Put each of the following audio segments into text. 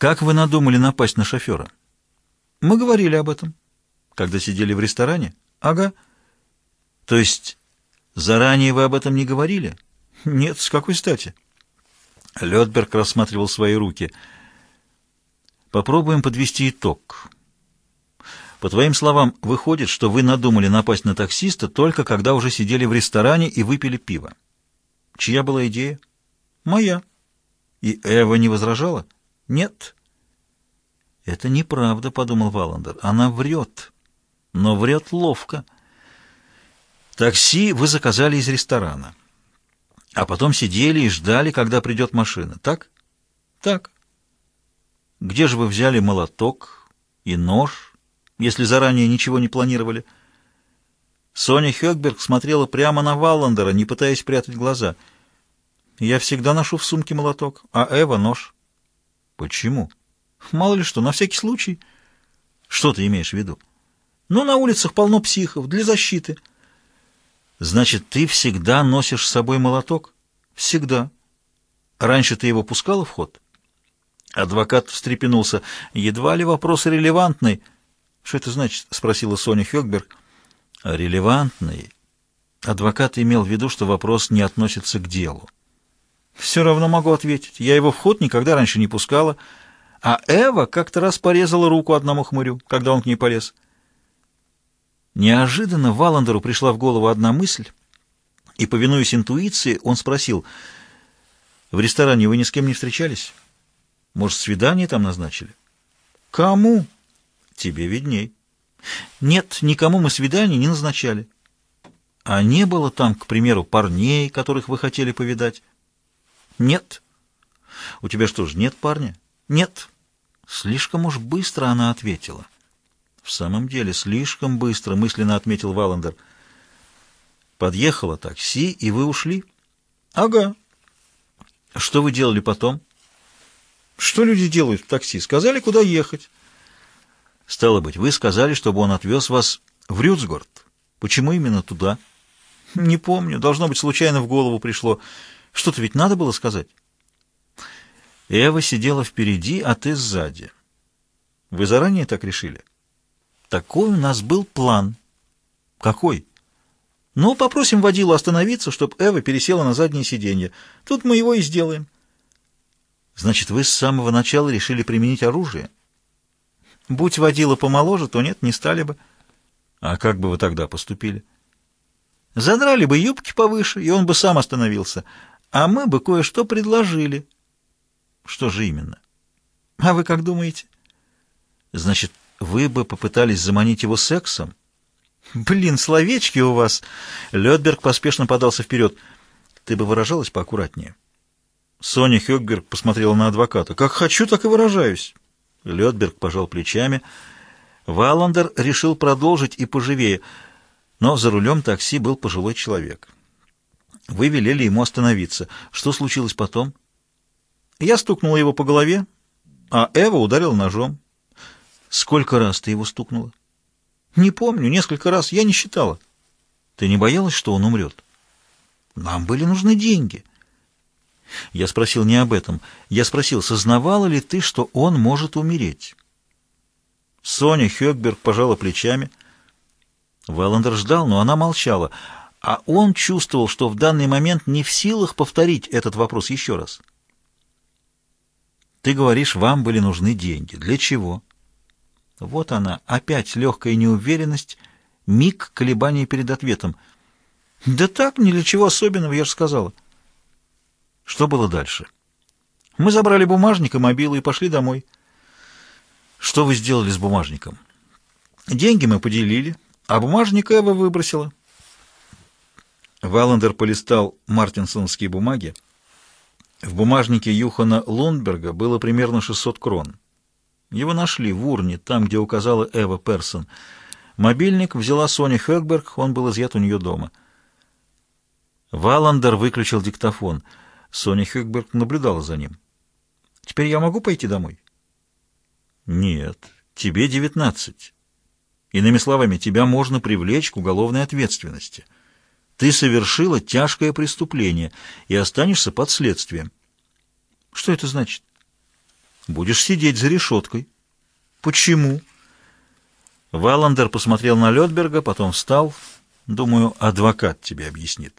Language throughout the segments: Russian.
Как вы надумали напасть на шофера? Мы говорили об этом. Когда сидели в ресторане? Ага. То есть заранее вы об этом не говорили? Нет, с какой стати? Лёдберг рассматривал свои руки. Попробуем подвести итог. По твоим словам, выходит, что вы надумали напасть на таксиста только когда уже сидели в ресторане и выпили пиво. Чья была идея? Моя. И Эва не возражала? Нет. Это неправда, подумал Валандер. Она врет. Но врет ловко. Такси вы заказали из ресторана. А потом сидели и ждали, когда придет машина. Так? Так. Где же вы взяли молоток и нож, если заранее ничего не планировали? Соня Хёкберг смотрела прямо на Валландера, не пытаясь прятать глаза. «Я всегда ношу в сумке молоток, а Эва — нож». «Почему?» «Мало ли что, на всякий случай». «Что ты имеешь в виду?» «Ну, на улицах полно психов, для защиты». «Значит, ты всегда носишь с собой молоток?» «Всегда». «Раньше ты его пускала в ход?» Адвокат встрепенулся. «Едва ли вопрос релевантный». «Что это значит?» — спросила Соня Хёкберг. «Релевантный». Адвокат имел в виду, что вопрос не относится к делу. «Все равно могу ответить. Я его в ход никогда раньше не пускала. А Эва как-то раз порезала руку одному хмырю, когда он к ней полез». Неожиданно Валандеру пришла в голову одна мысль, и, повинуясь интуиции, он спросил, «В ресторане вы ни с кем не встречались? Может, свидание там назначили?» «Кому?» «Тебе видней». «Нет, никому мы свидание не назначали». «А не было там, к примеру, парней, которых вы хотели повидать?» «Нет». «У тебя что ж, нет парня?» «Нет». Слишком уж быстро она ответила. В самом деле, слишком быстро, мысленно отметил Валандер. Подъехало такси, и вы ушли? Ага. Что вы делали потом? Что люди делают в такси? Сказали, куда ехать. Стало быть, вы сказали, чтобы он отвез вас в Рюцгорд. Почему именно туда? Не помню. Должно быть, случайно в голову пришло. Что-то ведь надо было сказать. Эва сидела впереди, а ты сзади. Вы заранее так решили? Такой у нас был план. Какой? Ну, попросим водилу остановиться, чтобы Эва пересела на заднее сиденье. Тут мы его и сделаем. Значит, вы с самого начала решили применить оружие? Будь водила помоложе, то нет, не стали бы. А как бы вы тогда поступили? Задрали бы юбки повыше, и он бы сам остановился. А мы бы кое-что предложили. Что же именно? А вы как думаете? Значит, вы бы попытались заманить его сексом? Блин, словечки у вас. Лёдберг поспешно подался вперед. Ты бы выражалась поаккуратнее. Соня Хёкберг посмотрела на адвоката. Как хочу, так и выражаюсь. Лёдберг пожал плечами. Валандер решил продолжить и поживее, но за рулем такси был пожилой человек. Вы велели ему остановиться. Что случилось потом? Я стукнула его по голове, а Эва ударила ножом. Сколько раз ты его стукнула? Не помню, несколько раз, я не считала. Ты не боялась, что он умрет? Нам были нужны деньги. Я спросил не об этом. Я спросил, сознавала ли ты, что он может умереть? Соня Хёкберг пожала плечами. Вэллендер ждал, но она молчала, а он чувствовал, что в данный момент не в силах повторить этот вопрос еще раз. Ты говоришь, вам были нужны деньги. Для чего? Вот она, опять легкая неуверенность, миг колебаний перед ответом. «Да так, ни для чего особенного, я же сказала». Что было дальше? Мы забрали бумажник и мобилу и пошли домой. Что вы сделали с бумажником? Деньги мы поделили, а бумажник Эва выбросила. Валандер полистал мартинсонские бумаги. В бумажнике Юхана Лундберга было примерно 600 крон. Его нашли в урне, там, где указала Эва Персон. Мобильник взяла Соня Хёкберг, он был изъят у нее дома. Валандер выключил диктофон. Соня Хёкберг наблюдала за ним. «Теперь я могу пойти домой?» «Нет, тебе девятнадцать. Иными словами, тебя можно привлечь к уголовной ответственности. Ты совершила тяжкое преступление и останешься под следствием». «Что это значит?» Будешь сидеть за решеткой. Почему? Валандер посмотрел на Лёдберга, потом встал. Думаю, адвокат тебе объяснит.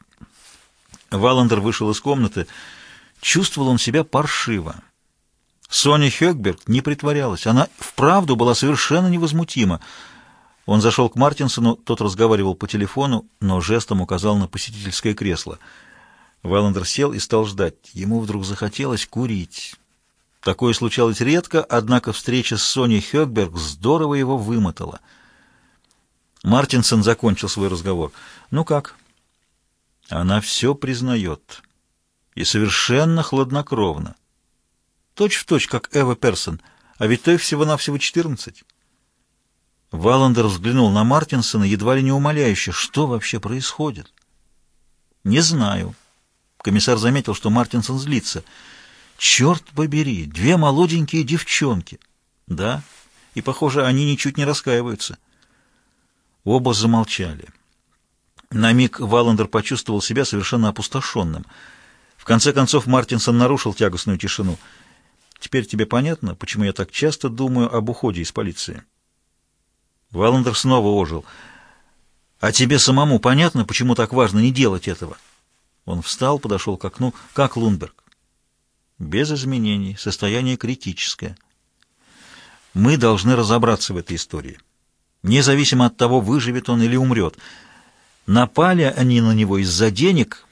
Валандер вышел из комнаты. Чувствовал он себя паршиво. Соня Хёкберг не притворялась. Она вправду была совершенно невозмутима. Он зашел к Мартинсону, тот разговаривал по телефону, но жестом указал на посетительское кресло. Валандер сел и стал ждать. Ему вдруг захотелось курить. Такое случалось редко, однако встреча с Соней Хёкберг здорово его вымотала. Мартинсон закончил свой разговор. «Ну как?» Она все признает. И совершенно хладнокровно. Точь в точь, как Эва Персон, а ведь той всего-навсего четырнадцать. Валандер взглянул на Мартинсона, едва ли не умоляюще. Что вообще происходит? Не знаю. Комиссар заметил, что Мартинсон злится. Черт побери, две молоденькие девчонки. Да, и, похоже, они ничуть не раскаиваются. Оба замолчали. На миг Валандер почувствовал себя совершенно опустошенным. В конце концов Мартинсон нарушил тягостную тишину — Теперь тебе понятно, почему я так часто думаю об уходе из полиции?» Валандер снова ожил. «А тебе самому понятно, почему так важно не делать этого?» Он встал, подошел к окну. «Как Лунберг?» «Без изменений. Состояние критическое. Мы должны разобраться в этой истории. Независимо от того, выживет он или умрет. Напали они на него из-за денег,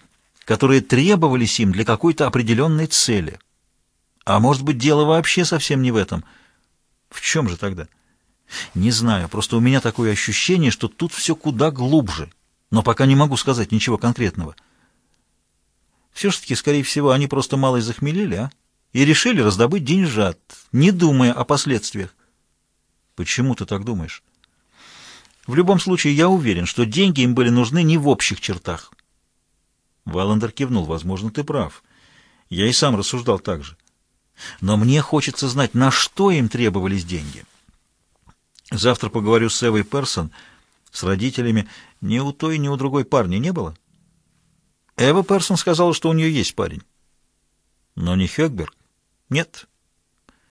которые требовались им для какой-то определенной цели». А может быть, дело вообще совсем не в этом? В чем же тогда? Не знаю, просто у меня такое ощущение, что тут все куда глубже, но пока не могу сказать ничего конкретного. Все-таки, скорее всего, они просто мало захмелели, а? И решили раздобыть деньжат, не думая о последствиях. Почему ты так думаешь? В любом случае, я уверен, что деньги им были нужны не в общих чертах. Валандер кивнул. Возможно, ты прав. Я и сам рассуждал так же. Но мне хочется знать, на что им требовались деньги. Завтра поговорю с Эвой Персон, с родителями. Ни у той, ни у другой парня не было? Эва Персон сказала, что у нее есть парень. Но не Хёкберг? Нет.